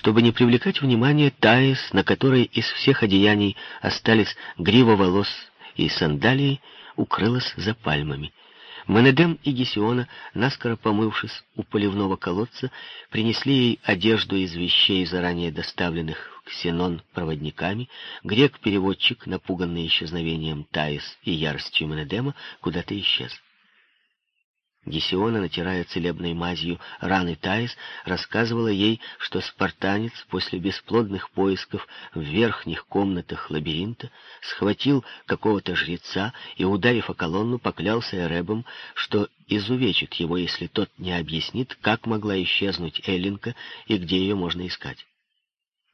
Чтобы не привлекать внимания, Таис, на которой из всех одеяний остались грива волос и сандалии, укрылась за пальмами. Менедем и Гесиона, наскоро помывшись у поливного колодца, принесли ей одежду из вещей, заранее доставленных в Ксенон проводниками. Грек-переводчик, напуганный исчезновением Таис и яростью Менедема, куда-то исчез. Гесиона, натирая целебной мазью раны Таис, рассказывала ей, что спартанец после бесплодных поисков в верхних комнатах лабиринта схватил какого-то жреца и, ударив о колонну, поклялся Эребом, что изувечит его, если тот не объяснит, как могла исчезнуть Эллинка и где ее можно искать.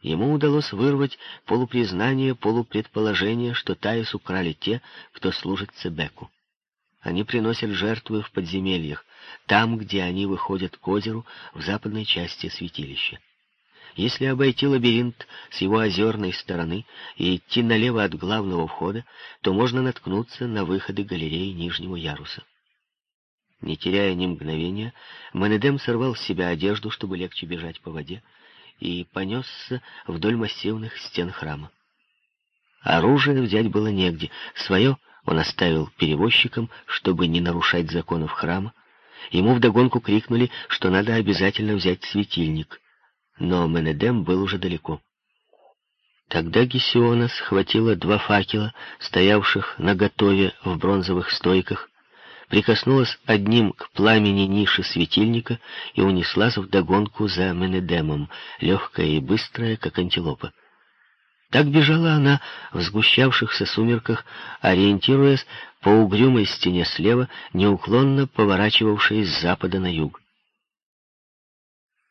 Ему удалось вырвать полупризнание, полупредположение, что Таис украли те, кто служит Цебеку. Они приносят жертвы в подземельях, там, где они выходят к озеру в западной части святилища. Если обойти лабиринт с его озерной стороны и идти налево от главного входа, то можно наткнуться на выходы галереи нижнего яруса. Не теряя ни мгновения, Менедем сорвал с себя одежду, чтобы легче бежать по воде, и понесся вдоль массивных стен храма. Оружие взять было негде, свое он оставил перевозчикам, чтобы не нарушать законов храма. Ему вдогонку крикнули, что надо обязательно взять светильник. Но Менедем был уже далеко. Тогда Гесиона схватила два факела, стоявших наготове в бронзовых стойках, прикоснулась одним к пламени ниши светильника и унеслась вдогонку за Менедемом, легкая и быстрая, как антилопа. Так бежала она в сгущавшихся сумерках, ориентируясь по угрюмой стене слева, неуклонно поворачивавшей с запада на юг.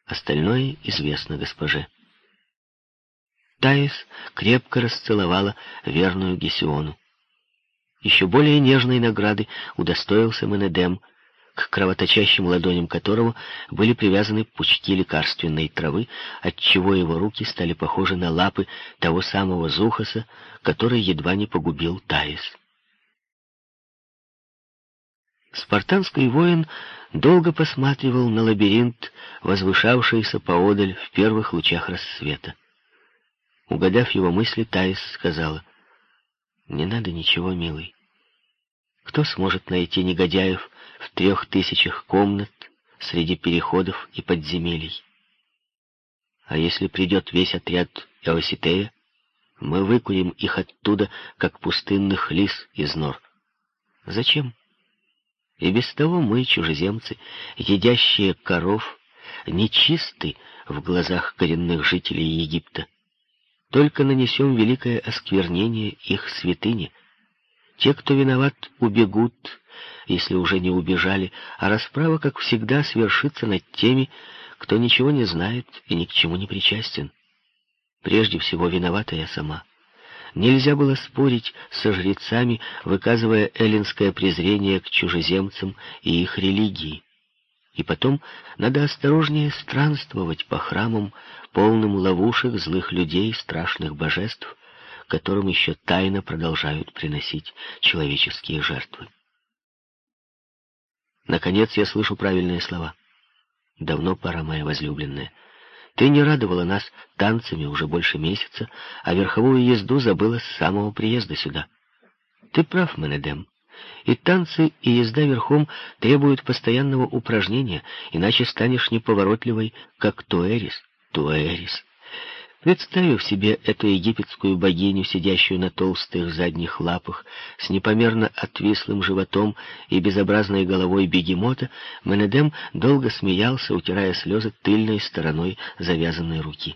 Остальное известно госпоже. Таис крепко расцеловала верную Гесиону. Еще более нежной награды удостоился Менедем — к кровоточащим ладоням которого были привязаны пучки лекарственной травы, отчего его руки стали похожи на лапы того самого Зухаса, который едва не погубил Таис. Спартанский воин долго посматривал на лабиринт, возвышавшийся поодаль в первых лучах рассвета. Угадав его мысли, Таис сказала, «Не надо ничего, милый. Кто сможет найти негодяев в трех тысячах комнат среди переходов и подземелий? А если придет весь отряд Эоситея, мы выкурим их оттуда, как пустынных лис из нор. Зачем? И без того мы, чужеземцы, едящие коров, нечисты в глазах коренных жителей Египта. Только нанесем великое осквернение их святыни — те, кто виноват, убегут, если уже не убежали, а расправа, как всегда, свершится над теми, кто ничего не знает и ни к чему не причастен. Прежде всего, виновата я сама. Нельзя было спорить со жрецами, выказывая эллинское презрение к чужеземцам и их религии. И потом надо осторожнее странствовать по храмам, полным ловушек, злых людей, страшных божеств, которым еще тайно продолжают приносить человеческие жертвы. Наконец я слышу правильные слова. Давно пора, моя возлюбленная. Ты не радовала нас танцами уже больше месяца, а верховую езду забыла с самого приезда сюда. Ты прав, Менедем. И танцы, и езда верхом требуют постоянного упражнения, иначе станешь неповоротливой, как Туэрис. Туэрис. Представив себе эту египетскую богиню, сидящую на толстых задних лапах, с непомерно отвислым животом и безобразной головой бегемота, Менедем долго смеялся, утирая слезы тыльной стороной завязанной руки.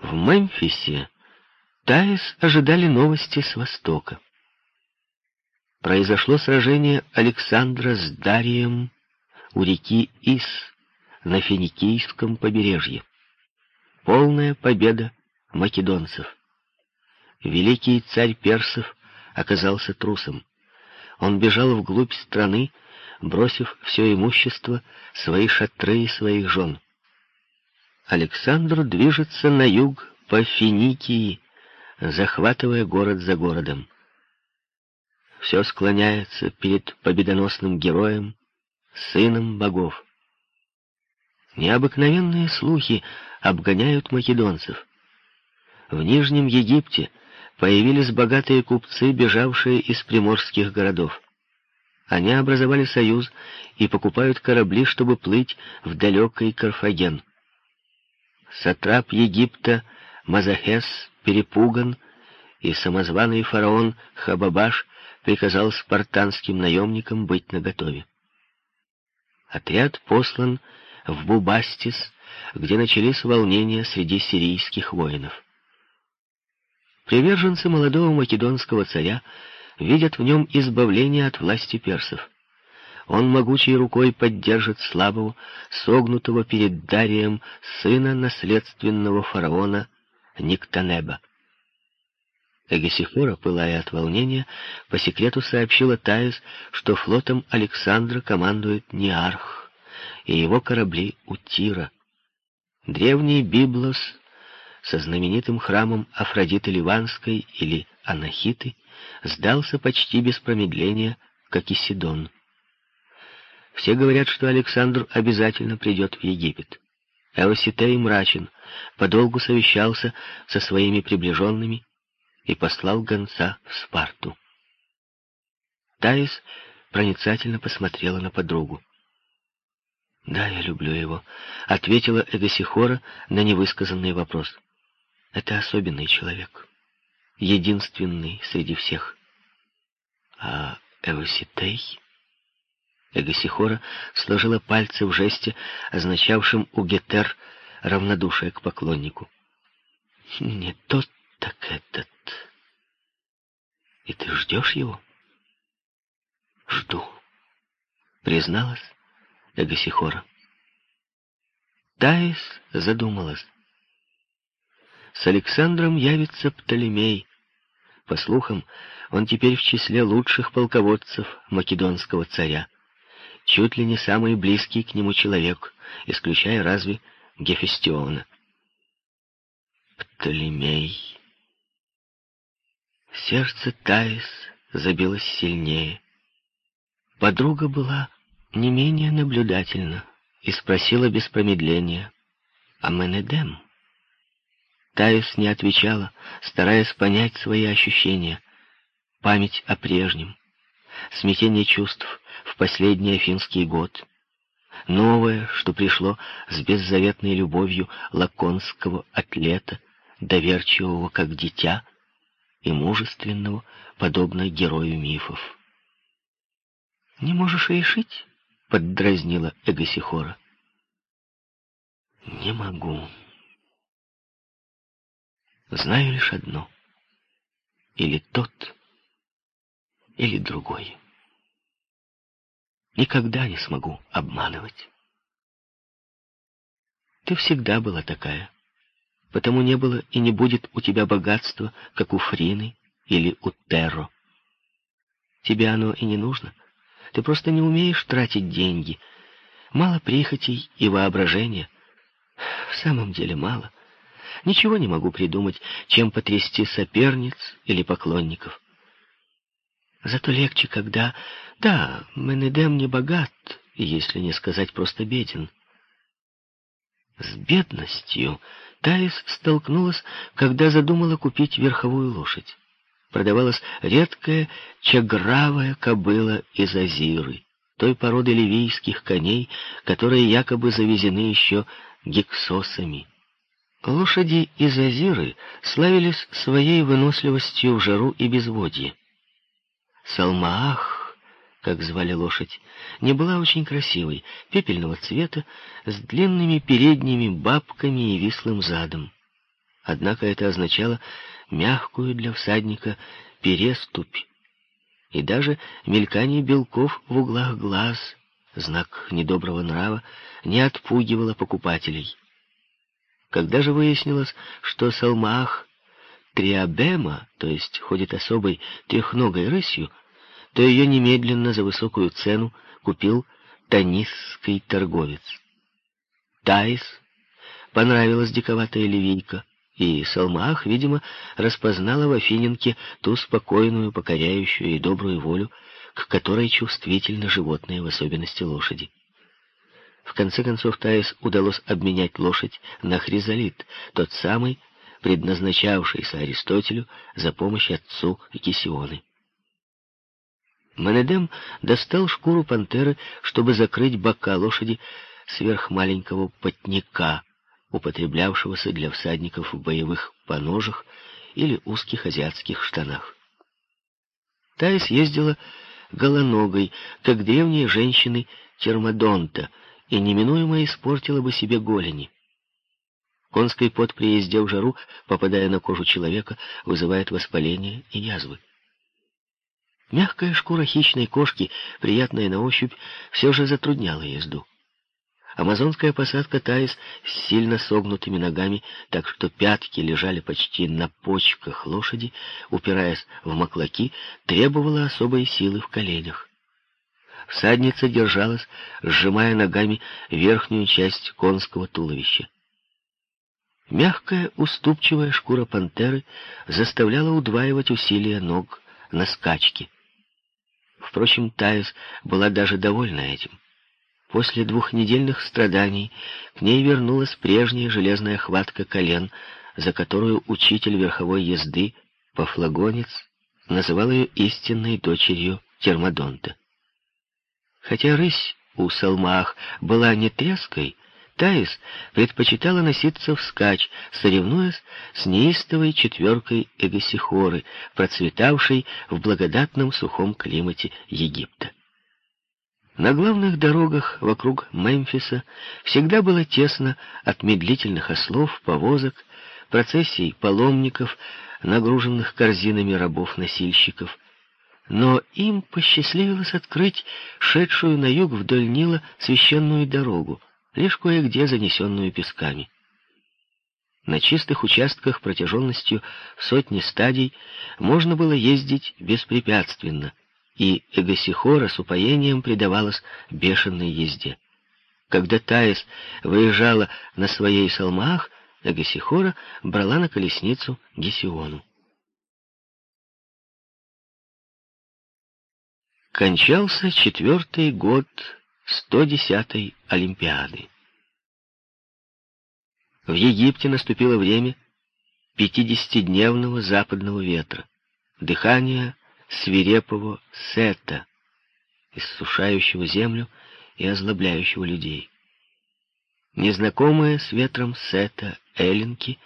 В Мемфисе Таис ожидали новости с востока. Произошло сражение Александра с Дарием у реки Ис, на Финикийском побережье. Полная победа македонцев. Великий царь персов оказался трусом. Он бежал вглубь страны, бросив все имущество, свои шатры и своих жен. Александр движется на юг по Финикии, захватывая город за городом. Все склоняется перед победоносным героем, сыном богов. Необыкновенные слухи обгоняют македонцев. В Нижнем Египте появились богатые купцы, бежавшие из приморских городов. Они образовали союз и покупают корабли, чтобы плыть в далекий Карфаген. Сатрап Египта Мазахес перепуган, и самозваный фараон Хабабаш приказал спартанским наемникам быть наготове. Отряд послан в Бубастис, где начались волнения среди сирийских воинов. Приверженцы молодого македонского царя видят в нем избавление от власти персов. Он могучей рукой поддержит слабого, согнутого перед Дарием сына наследственного фараона Никтанеба. Эгесифора, пылая от волнения, по секрету сообщила Таис, что флотом Александра командует Неарх, и его корабли у Тира. Древний Библос со знаменитым храмом Афродиты Ливанской или Анахиты сдался почти без промедления, как и Сидон. Все говорят, что Александр обязательно придет в Египет. Эоситей мрачен, подолгу совещался со своими приближенными и послал гонца в Спарту. Таис проницательно посмотрела на подругу. «Да, я люблю его», — ответила Эгосихора на невысказанный вопрос. «Это особенный человек, единственный среди всех». «А Эвоситей?» Эгосихора сложила пальцы в жесте, означавшем у Гетер равнодушие к поклоннику. «Не тот, так этот. И ты ждешь его?» «Жду», — призналась Эгосихора. Таис задумалась. С Александром явится Птолемей. По слухам, он теперь в числе лучших полководцев македонского царя. Чуть ли не самый близкий к нему человек, исключая разве Гефестиона. Птолемей. Сердце Таис забилось сильнее. Подруга была не менее наблюдательна и спросила без промедления, «А Менедем?» Таис не отвечала, стараясь понять свои ощущения, память о прежнем, смятение чувств в последний афинский год, новое, что пришло с беззаветной любовью лаконского атлета, доверчивого как дитя и мужественного, подобно герою мифов. «Не можешь решить?» — поддразнила Эгосихора. «Не могу. Знаю лишь одно. Или тот, или другой. Никогда не смогу обманывать. Ты всегда была такая, потому не было и не будет у тебя богатства, как у Фрины или у Терро. Тебе оно и не нужно — ты просто не умеешь тратить деньги. Мало прихотей и воображения. В самом деле мало. Ничего не могу придумать, чем потрясти соперниц или поклонников. Зато легче, когда... Да, Менедем не богат, если не сказать просто беден. С бедностью Таис столкнулась, когда задумала купить верховую лошадь продавалась редкая чагравая кобыла из Азиры, той породы ливийских коней, которые якобы завезены еще гексосами. Лошади из Азиры славились своей выносливостью в жару и безводье. Салмаах, как звали лошадь, не была очень красивой, пепельного цвета, с длинными передними бабками и вислым задом. Однако это означало мягкую для всадника переступь и даже мелькание белков в углах глаз, знак недоброго нрава, не отпугивало покупателей. Когда же выяснилось, что Салмах триабема, то есть ходит особой трехногой рысью, то ее немедленно за высокую цену купил танисский торговец. Таис понравилась диковатая ливийка, и Салмах, видимо, распознала в Афиненке ту спокойную, покоряющую и добрую волю, к которой чувствительны животные, в особенности лошади. В конце концов Таис удалось обменять лошадь на хризолит, тот самый, предназначавшийся Аристотелю за помощь отцу Гесионы. Менедем достал шкуру пантеры, чтобы закрыть бока лошади сверх маленького потника, употреблявшегося для всадников в боевых поножах или узких азиатских штанах. Таис ездила голоногой, как древние женщины термодонта, и неминуемо испортила бы себе голени. Конский пот при езде в жару, попадая на кожу человека, вызывает воспаление и язвы. Мягкая шкура хищной кошки, приятная на ощупь, все же затрудняла езду. Амазонская посадка Таис с сильно согнутыми ногами, так что пятки лежали почти на почках лошади, упираясь в маклаки, требовала особой силы в коленях. Всадница держалась, сжимая ногами верхнюю часть конского туловища. Мягкая, уступчивая шкура пантеры заставляла удваивать усилия ног на скачке. Впрочем, Таис была даже довольна этим. После двухнедельных страданий к ней вернулась прежняя железная хватка колен, за которую учитель верховой езды, Пафлагонец, называл ее истинной дочерью Термодонта. Хотя рысь у Салмах была не треской, Таис предпочитала носиться вскачь, соревнуясь с неистовой четверкой Эгосихоры, процветавшей в благодатном сухом климате Египта. На главных дорогах вокруг Мемфиса всегда было тесно от медлительных ослов, повозок, процессий паломников, нагруженных корзинами рабов-носильщиков. Но им посчастливилось открыть шедшую на юг вдоль Нила священную дорогу, лишь кое-где занесенную песками. На чистых участках протяженностью в сотни стадий можно было ездить беспрепятственно, и Эгосихора с упоением предавалась бешеной езде. Когда Таис выезжала на своей салмах, Эгосихора брала на колесницу Гесиону. Кончался четвертый год 110-й Олимпиады. В Египте наступило время пятидесятидневного западного ветра, дыхания свирепого сета, иссушающего землю и озлобляющего людей. Незнакомые с ветром сета эллинки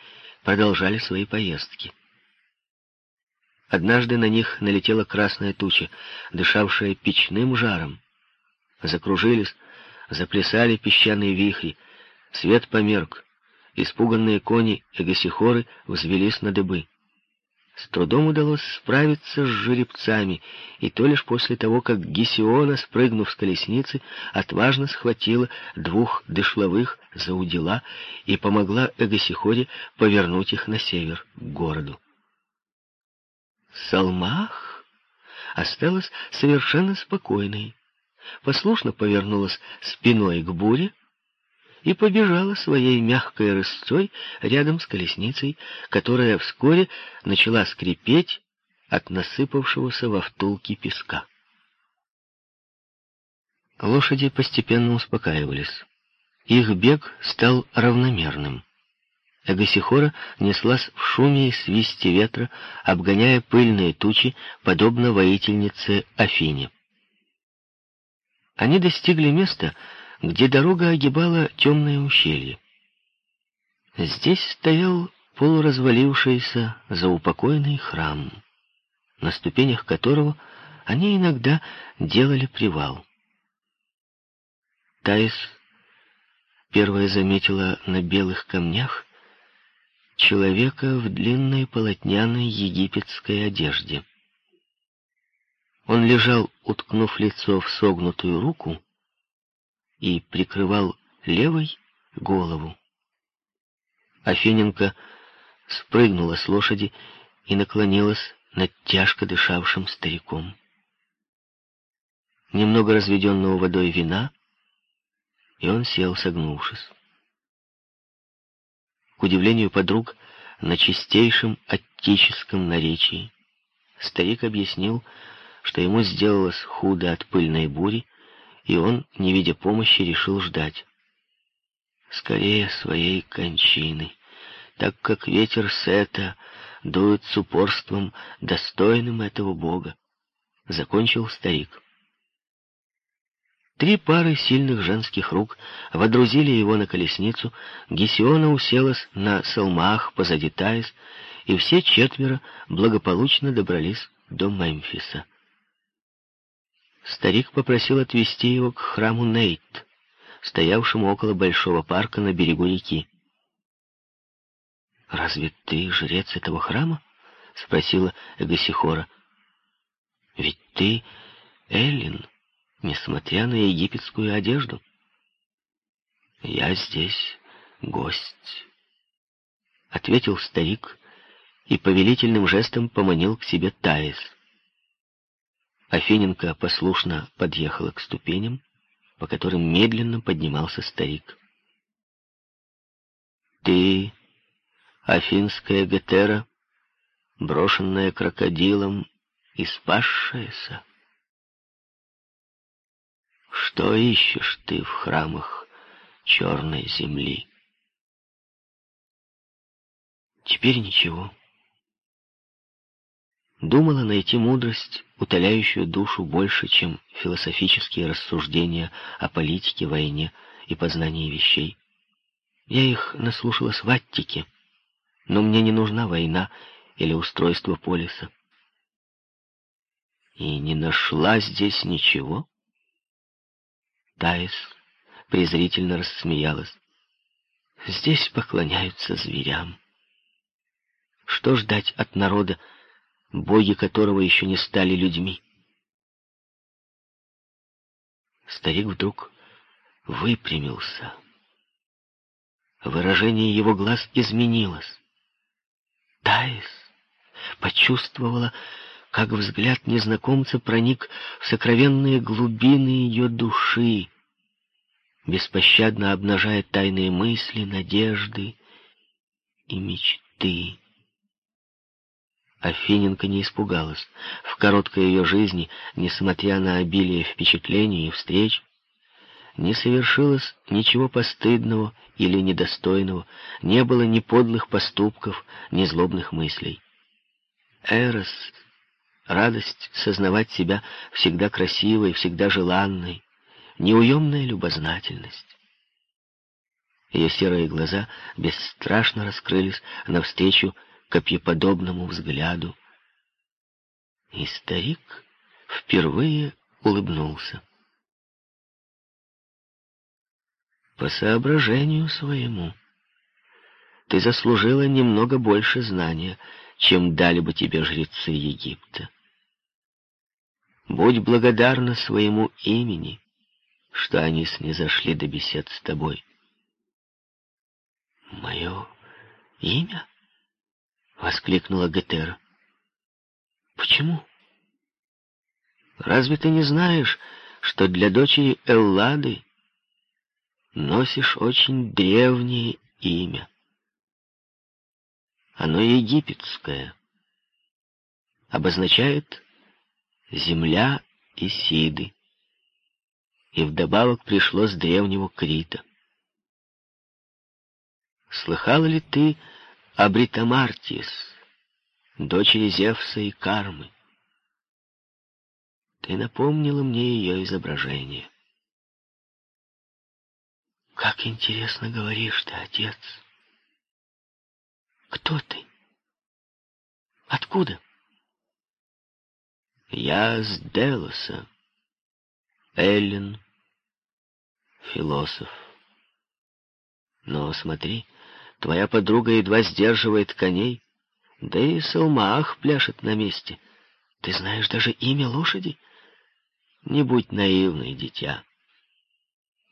продолжали свои поездки. Однажды на них налетела красная туча, дышавшая печным жаром. Закружились, заплясали песчаные вихри, свет померк, испуганные кони эгосихоры взвелись на дыбы. С трудом удалось справиться с жеребцами, и то лишь после того, как Гесиона, спрыгнув с колесницы, отважно схватила двух дышловых за удила и помогла Эгосихоре повернуть их на север, к городу. Салмах осталась совершенно спокойной, послушно повернулась спиной к буре, и побежала своей мягкой рысцой рядом с колесницей, которая вскоре начала скрипеть от насыпавшегося во втулки песка. Лошади постепенно успокаивались. Их бег стал равномерным. Эгосихора неслась в шуме и свисте ветра, обгоняя пыльные тучи, подобно воительнице Афине. Они достигли места, где дорога огибала темное ущелье. Здесь стоял полуразвалившийся заупокойный храм, на ступенях которого они иногда делали привал. Таис первая заметила на белых камнях человека в длинной полотняной египетской одежде. Он лежал, уткнув лицо в согнутую руку, и прикрывал левой голову. Афиненко спрыгнула с лошади и наклонилась над тяжко дышавшим стариком. Немного разведенного водой вина, и он сел, согнувшись. К удивлению подруг, на чистейшем аттическом наречии старик объяснил, что ему сделалось худо от пыльной бури, и он, не видя помощи, решил ждать. скорее своей кончины, так как ветер Сета дует с упорством, достойным этого бога, — закончил старик. Три пары сильных женских рук водрузили его на колесницу, Гесиона уселась на салмах позади Таис, и все четверо благополучно добрались до Мемфиса. Старик попросил отвезти его к храму Нейт, стоявшему около большого парка на берегу реки. «Разве ты жрец этого храма?» — спросила Эгосихора. «Ведь ты Эллин, несмотря на египетскую одежду». «Я здесь гость», — ответил старик и повелительным жестом поманил к себе Таис. Афиненко послушно подъехала к ступеням, по которым медленно поднимался старик. «Ты, афинская Гетера, брошенная крокодилом и спасшаяся? Что ищешь ты в храмах черной земли?» «Теперь ничего», думала найти мудрость, утоляющую душу больше, чем философические рассуждения о политике, войне и познании вещей. Я их наслушалась в Аттике, но мне не нужна война или устройство полиса. И не нашла здесь ничего? Таис презрительно рассмеялась. Здесь поклоняются зверям. Что ждать от народа, боги которого еще не стали людьми. Старик вдруг выпрямился. Выражение его глаз изменилось. Таис почувствовала, как взгляд незнакомца проник в сокровенные глубины ее души, беспощадно обнажая тайные мысли, надежды и мечты. Афиненко не испугалась. В короткой ее жизни, несмотря на обилие впечатлений и встреч, не совершилось ничего постыдного или недостойного, не было ни подлых поступков, ни злобных мыслей. Эрос, радость сознавать себя всегда красивой, всегда желанной, неуемная любознательность. Ее серые глаза бесстрашно раскрылись навстречу копьеподобному взгляду. И старик впервые улыбнулся. По соображению своему ты заслужила немного больше знания, чем дали бы тебе жрецы Египта. Будь благодарна своему имени, что они снизошли до бесед с тобой. Мое имя? — воскликнула Гетера. «Почему? Разве ты не знаешь, что для дочери Эллады носишь очень древнее имя? Оно египетское, обозначает «земля Исиды» и вдобавок пришло с древнего Крита. Слыхала ли ты Абритамартис, дочери Зевса и Кармы. Ты напомнила мне ее изображение. Как интересно говоришь ты, отец. Кто ты? Откуда? Я с Делоса, Эллен, философ. Но смотри, Твоя подруга едва сдерживает коней, да и Салмаах пляшет на месте. Ты знаешь даже имя лошади? Не будь наивной, дитя.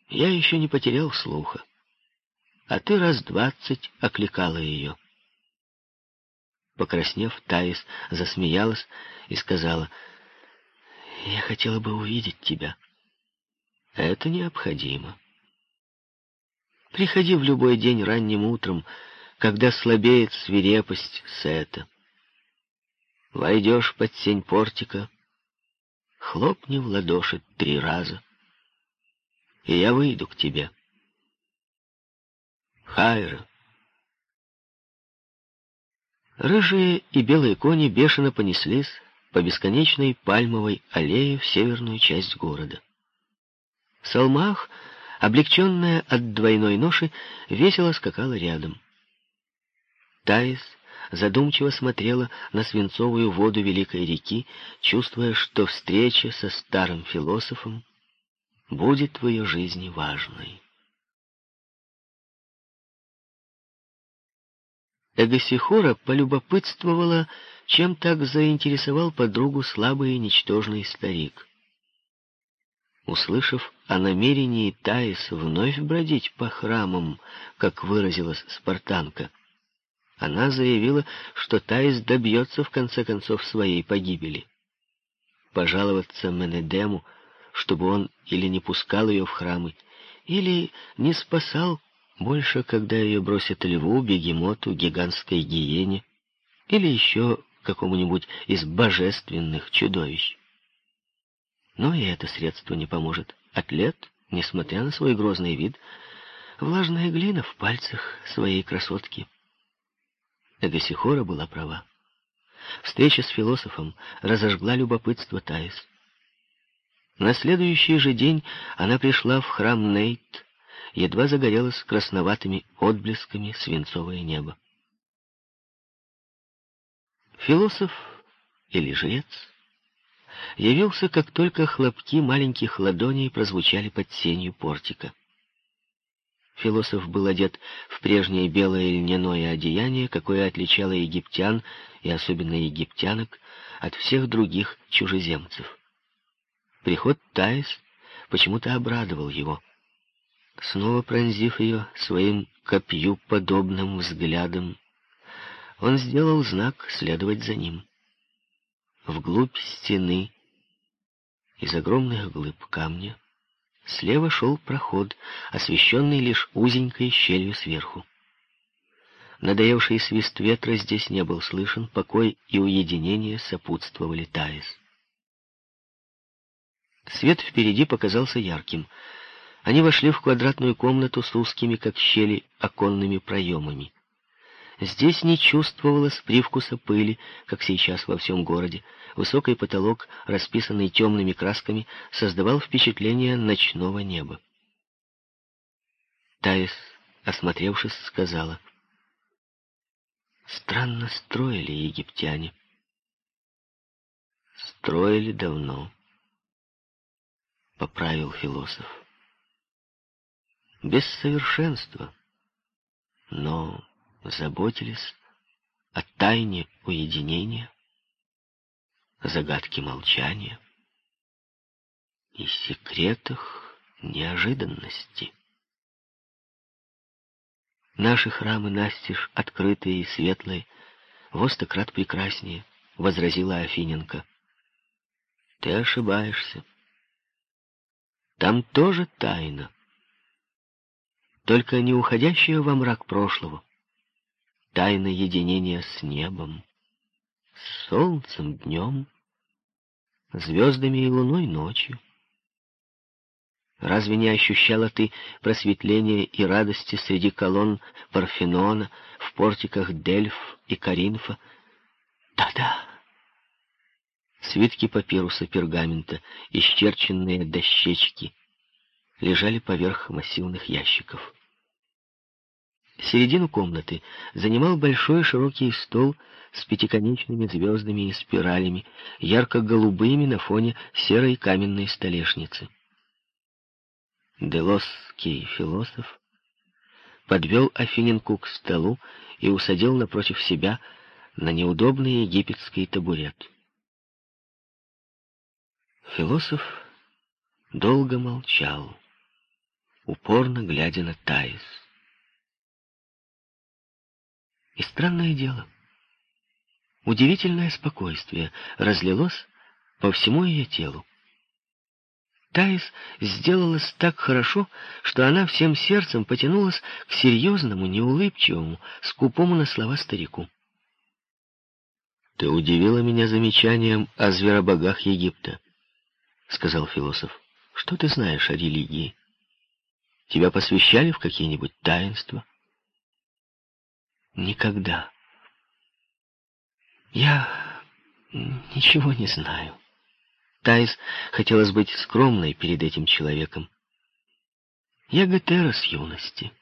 Я еще не потерял слуха. А ты раз двадцать окликала ее. Покраснев, Таис засмеялась и сказала, «Я хотела бы увидеть тебя. Это необходимо». Приходи в любой день ранним утром, когда слабеет свирепость Сета. Войдешь под сень портика, хлопни в ладоши три раза, и я выйду к тебе. Кайра. Рыжие и белые кони бешено понеслись по бесконечной пальмовой аллее в северную часть города. Салмах, облегченная от двойной ноши, весело скакала рядом. Таис задумчиво смотрела на свинцовую воду великой реки, чувствуя, что встреча со старым философом будет в ее жизни важной. Эгосихора полюбопытствовала, чем так заинтересовал подругу слабый и ничтожный старик. Услышав о намерении Таис вновь бродить по храмам, как выразилась спартанка, она заявила, что Таис добьется в конце концов своей погибели. Пожаловаться Менедему, чтобы он или не пускал ее в храмы, или не спасал больше, когда ее бросят льву, бегемоту, гигантской гиене или еще какому-нибудь из божественных чудовищ. Но и это средство не поможет. Атлет, несмотря на свой грозный вид, влажная глина в пальцах своей красотки — Эгосихора была права. Встреча с философом разожгла любопытство Таис. На следующий же день она пришла в храм Нейт, едва загорелось красноватыми отблесками свинцовое небо. Философ или жрец явился, как только хлопки маленьких ладоней прозвучали под сенью портика. Философ был одет в прежнее белое льняное одеяние, какое отличало египтян, и особенно египтянок, от всех других чужеземцев. Приход Таис почему-то обрадовал его. Снова пронзив ее своим копью подобным взглядом, он сделал знак следовать за ним. Вглубь стены из огромных глыб камня Слева шел проход, освещенный лишь узенькой щелью сверху. Надоевший свист ветра здесь не был слышен, покой и уединение сопутствовали Таис. Свет впереди показался ярким. Они вошли в квадратную комнату с узкими, как щели, оконными проемами. Здесь не чувствовалось привкуса пыли, как сейчас во всем городе. Высокий потолок, расписанный темными красками, создавал впечатление ночного неба. Таис, осмотревшись, сказала, «Странно строили египтяне. Строили давно», — поправил философ. «Без совершенства, но заботились о тайне уединения, загадке молчания и секретах неожиданности. Наши храмы настежь, открытые и светлые, во стократ прекраснее, — возразила Афиненко. Ты ошибаешься. Там тоже тайна, только не уходящая во мрак прошлого, тайна единения с небом, с солнцем днем, звездами и луной ночью. Разве не ощущала ты просветления и радости среди колонн Парфенона, в портиках Дельф и Каринфа? Да-да. Свитки папируса пергамента, исчерченные дощечки, лежали поверх массивных ящиков. Середину комнаты занимал большой широкий стол с пятиконечными звездами и спиралями, ярко-голубыми на фоне серой каменной столешницы. Делосский философ подвел Афиненку к столу и усадил напротив себя на неудобный египетский табурет. Философ долго молчал, упорно глядя на Таис. И странное дело, удивительное спокойствие разлилось по всему ее телу. Таис сделалась так хорошо, что она всем сердцем потянулась к серьезному, неулыбчивому, скупому на слова старику. «Ты удивила меня замечанием о зверобогах Египта», — сказал философ. «Что ты знаешь о религии? Тебя посвящали в какие-нибудь таинства?» Никогда. Я ничего не знаю. Таис хотелось быть скромной перед этим человеком. Я Гетера с юности.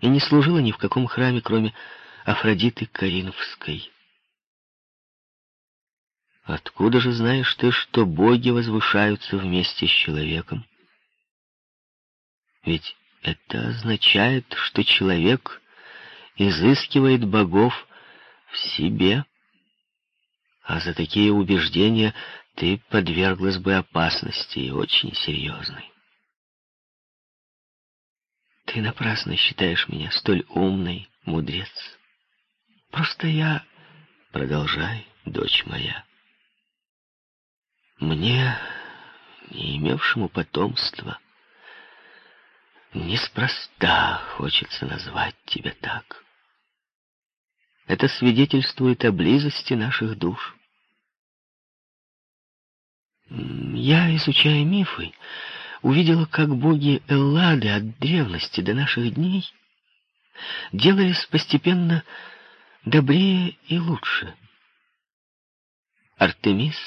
И не служила ни в каком храме, кроме Афродиты Кариновской. Откуда же знаешь ты, что боги возвышаются вместе с человеком? Ведь это означает, что человек изыскивает богов в себе. А за такие убеждения ты подверглась бы опасности очень серьезной. Ты напрасно считаешь меня столь умной, мудрец. Просто я... Продолжай, дочь моя. Мне, не имевшему потомства, неспроста хочется назвать тебя так. Это свидетельствует о близости наших душ. Я, изучая мифы, увидела, как боги Эллады от древности до наших дней делались постепенно добрее и лучше. Артемис,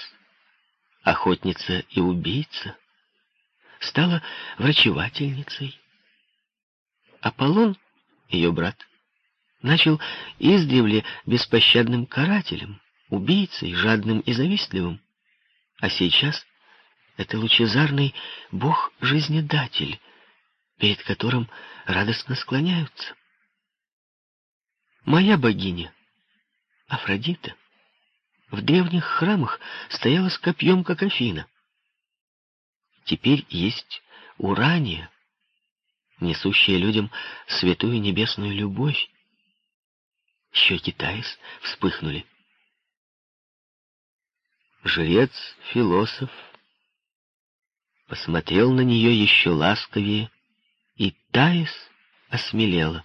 охотница и убийца, стала врачевательницей. Аполлон, ее брат, начал издревле беспощадным карателем, убийцей, жадным и завистливым. А сейчас это лучезарный бог-жизнедатель, перед которым радостно склоняются. Моя богиня, Афродита, в древних храмах стояла с копьем, как Афина. Теперь есть Урания, несущая людям святую небесную любовь. Щеки Таис вспыхнули. Жрец-философ посмотрел на нее еще ласковее, и Таис осмелела.